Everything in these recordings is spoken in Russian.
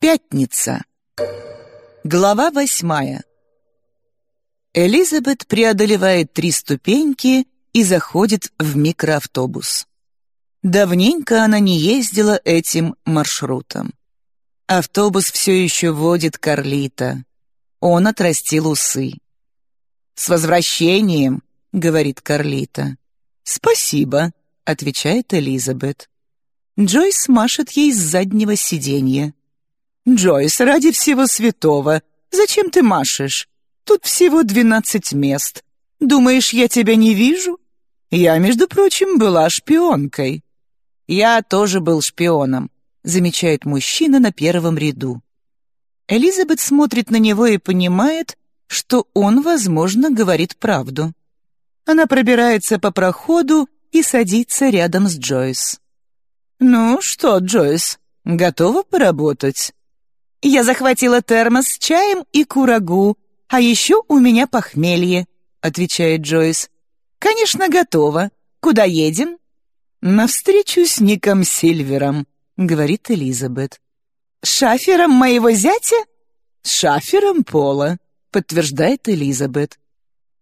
Пятница. Глава восьмая. Элизабет преодолевает три ступеньки и заходит в микроавтобус. Давненько она не ездила этим маршрутом. Автобус все еще водит Карлита. Он отрастил усы. «С возвращением!» — говорит Карлита. «Спасибо», — отвечает Элизабет. Джойс машет ей с заднего сиденья. «Джойс, ради всего святого, зачем ты машешь? Тут всего двенадцать мест. Думаешь, я тебя не вижу? Я, между прочим, была шпионкой». «Я тоже был шпионом», — замечает мужчина на первом ряду. Элизабет смотрит на него и понимает, что он, возможно, говорит правду. Она пробирается по проходу и садится рядом с Джойс. «Ну что, Джойс, готова поработать?» «Я захватила термос с чаем и курагу, а еще у меня похмелье», — отвечает Джойс. «Конечно, готова. Куда едем?» «На встречу с Ником Сильвером», — говорит Элизабет. «Шафером моего зятя?» «С шафером Пола», — подтверждает Элизабет.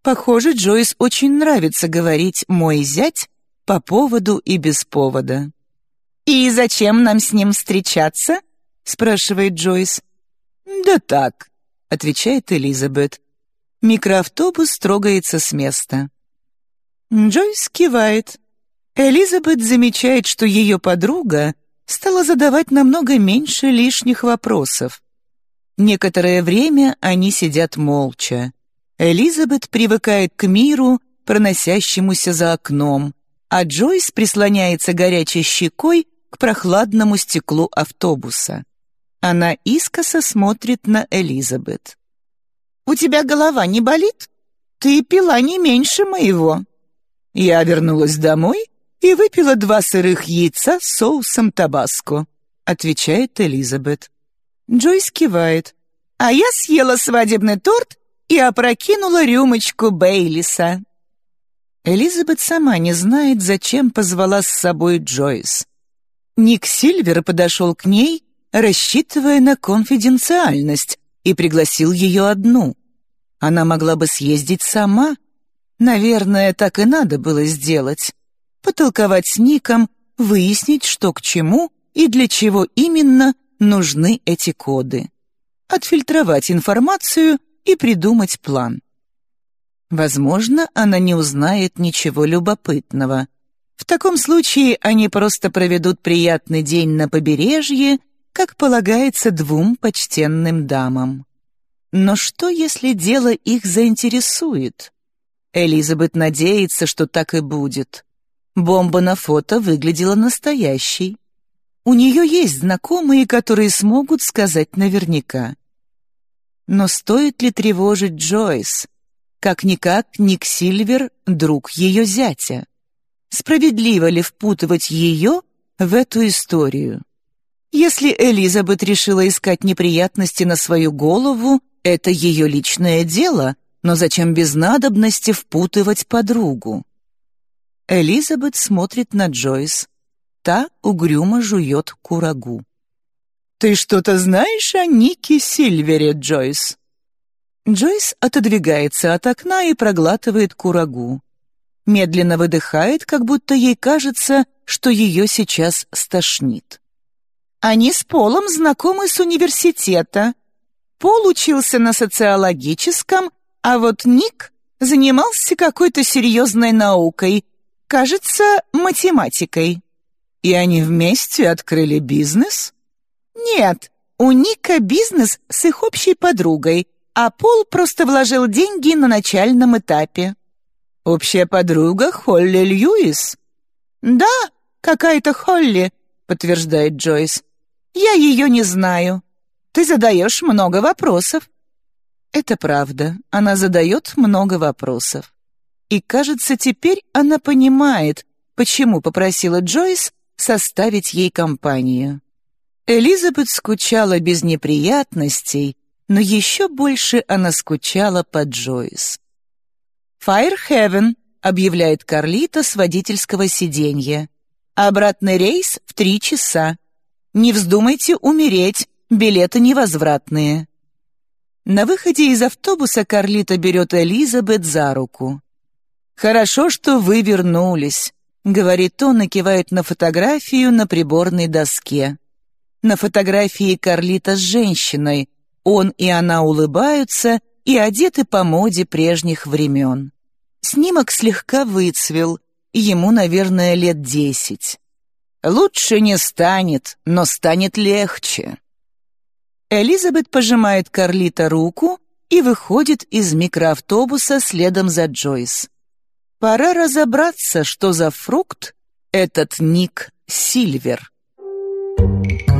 Похоже, Джойс очень нравится говорить «мой зять» по поводу и без повода. «И зачем нам с ним встречаться?» — спрашивает Джойс. «Да так», — отвечает Элизабет. Микроавтобус трогается с места. Джойс кивает. Элизабет замечает, что ее подруга стала задавать намного меньше лишних вопросов. Некоторое время они сидят молча. Элизабет привыкает к миру, проносящемуся за окном, а Джойс прислоняется горячей щекой к прохладному стеклу автобуса. Она искоса смотрит на Элизабет. «У тебя голова не болит? Ты пила не меньше моего». Я вернулась домой и выпила два сырых яйца с соусом табаско, отвечает Элизабет. Джойс кивает. «А я съела свадебный торт и опрокинула рюмочку Бейлиса». Элизабет сама не знает, зачем позвала с собой Джойс. Ник Сильвер подошел к ней, рассчитывая на конфиденциальность, и пригласил ее одну. Она могла бы съездить сама. Наверное, так и надо было сделать. Потолковать с Ником, выяснить, что к чему и для чего именно нужны эти коды. Отфильтровать информацию и придумать план. Возможно, она не узнает ничего любопытного. В таком случае они просто проведут приятный день на побережье, как полагается двум почтенным дамам. Но что, если дело их заинтересует? Элизабет надеется, что так и будет. Бомба на фото выглядела настоящей. У нее есть знакомые, которые смогут сказать наверняка. Но стоит ли тревожить Джойс? Как-никак Ник Сильвер — друг ее зятя. Справедливо ли впутывать ее в эту историю? Если Элизабет решила искать неприятности на свою голову, это ее личное дело, но зачем без надобности впутывать подругу? Элизабет смотрит на Джойс. Та угрюмо жует курагу. «Ты что-то знаешь о Нике Сильвере, Джойс?» Джойс отодвигается от окна и проглатывает курагу медленно выдыхает, как будто ей кажется, что ее сейчас стошнит. Они с Полом знакомы с университета. Пол учился на социологическом, а вот Ник занимался какой-то серьезной наукой, кажется, математикой. И они вместе открыли бизнес? Нет, у Ника бизнес с их общей подругой, а Пол просто вложил деньги на начальном этапе. «Общая подруга Холли Льюис?» «Да, какая-то Холли», — подтверждает Джойс. «Я ее не знаю. Ты задаешь много вопросов». Это правда, она задает много вопросов. И, кажется, теперь она понимает, почему попросила Джойс составить ей компанию. Элизабет скучала без неприятностей, но еще больше она скучала по Джойс. «Fire Heaven», — объявляет Карлита с водительского сиденья. «Обратный рейс в три часа. Не вздумайте умереть, Билеты невозвратные. На выходе из автобуса Карлита берет Элизабет за руку. «Хорошо, что вы вернулись», — говорит он и кивает на фотографию на приборной доске. На фотографии Карлита с женщиной. Он и она улыбаются и одеты по моде прежних времен. Снимок слегка выцвел, ему, наверное, лет десять. Лучше не станет, но станет легче. Элизабет пожимает Карлита руку и выходит из микроавтобуса следом за Джойс. Пора разобраться, что за фрукт этот Ник Сильвер. Thank.